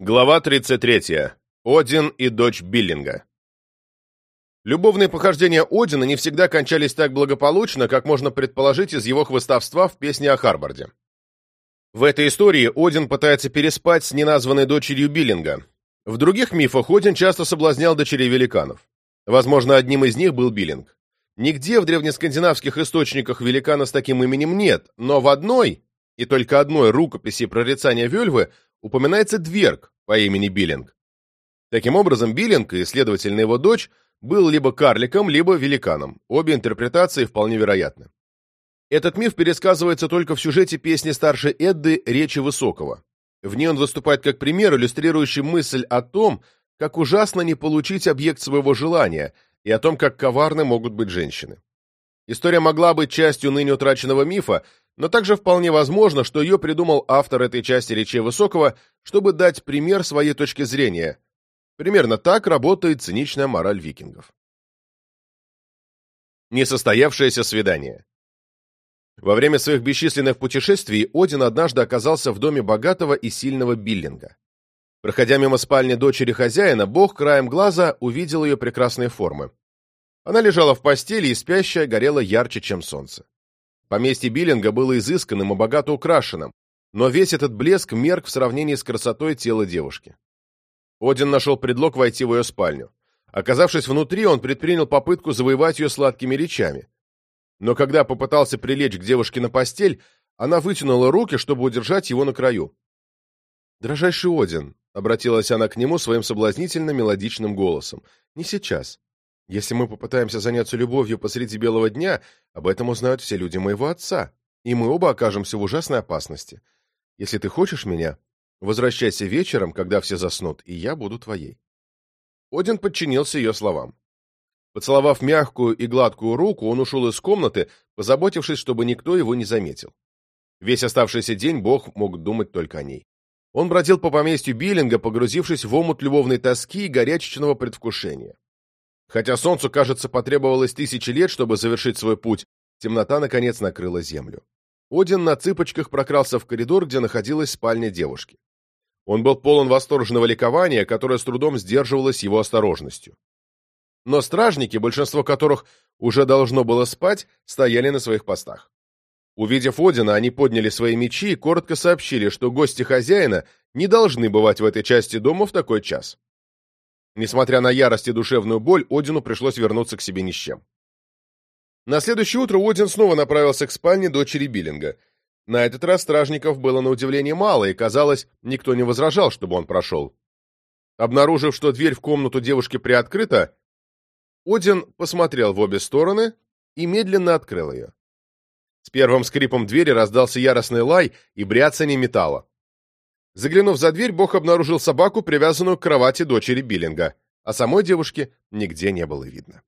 Глава 33. Один и дочь Биллинга. Любовные похождения Одина не всегда кончались так благополучно, как можно предположить из его хвостовства в песне о Харварде. В этой истории Один пытается переспать с неназванной дочерью Биллинга. В других мифах Один часто соблазнял дочерей великанов. Возможно, одним из них был Биллинг. Нигде в древнескандинавских источниках великана с таким именем нет, но в одной, и только одной рукописи прорицания Вельвы упоминается Дверг по имени Биллинг. Таким образом, Биллинг и, следовательно, его дочь был либо карликом, либо великаном. Обе интерпретации вполне вероятны. Этот миф пересказывается только в сюжете песни старшей Эдды «Речи Высокого». В ней он выступает как пример, иллюстрирующий мысль о том, как ужасно не получить объект своего желания, и о том, как коварны могут быть женщины. История могла быть частью ныне утраченного мифа, но также вполне возможно, что ее придумал автор этой части речи Высокого, чтобы дать пример своей точки зрения. Примерно так работает циничная мораль викингов. Несостоявшееся свидание Во время своих бесчисленных путешествий Один однажды оказался в доме богатого и сильного Биллинга. Проходя мимо спальни дочери хозяина, бог краем глаза увидел ее прекрасные формы. Она лежала в постели, и спящая горела ярче, чем солнце. Поместье Биллинга было изысканным и богато украшенным, но весь этот блеск мерк в сравнении с красотой тела девушки. Один нашел предлог войти в ее спальню. Оказавшись внутри, он предпринял попытку завоевать ее сладкими речами. Но когда попытался прилечь к девушке на постель, она вытянула руки, чтобы удержать его на краю. «Дрожайший Один», — обратилась она к нему своим соблазнительно мелодичным голосом, — «не сейчас. Если мы попытаемся заняться любовью посреди белого дня, об этом узнают все люди моего отца, и мы оба окажемся в ужасной опасности. Если ты хочешь меня, возвращайся вечером, когда все заснут, и я буду твоей». Один подчинился ее словам. Поцеловав мягкую и гладкую руку, он ушел из комнаты, позаботившись, чтобы никто его не заметил. Весь оставшийся день Бог мог думать только о ней. Он бродил по поместью Биллинга, погрузившись в омут любовной тоски и горячечного предвкушения. Хотя солнцу, кажется, потребовалось тысячи лет, чтобы завершить свой путь, темнота, наконец, накрыла землю. Один на цыпочках прокрался в коридор, где находилась спальня девушки. Он был полон восторженного ликования, которое с трудом сдерживалось его осторожностью. Но стражники, большинство которых уже должно было спать, стояли на своих постах. Увидев Одина, они подняли свои мечи и коротко сообщили, что гости хозяина не должны бывать в этой части дома в такой час. Несмотря на ярость и душевную боль, Одину пришлось вернуться к себе ни с чем. На следующее утро Один снова направился к спальне дочери Биллинга. На этот раз стражников было на удивление мало, и, казалось, никто не возражал, чтобы он прошел. Обнаружив, что дверь в комнату девушки приоткрыта, Один посмотрел в обе стороны и медленно открыл ее. С первым скрипом двери раздался яростный лай и бряцание металла. Заглянув за дверь, Бог обнаружил собаку, привязанную к кровати дочери Биллинга, а самой девушки нигде не было видно.